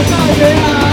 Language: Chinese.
我上学了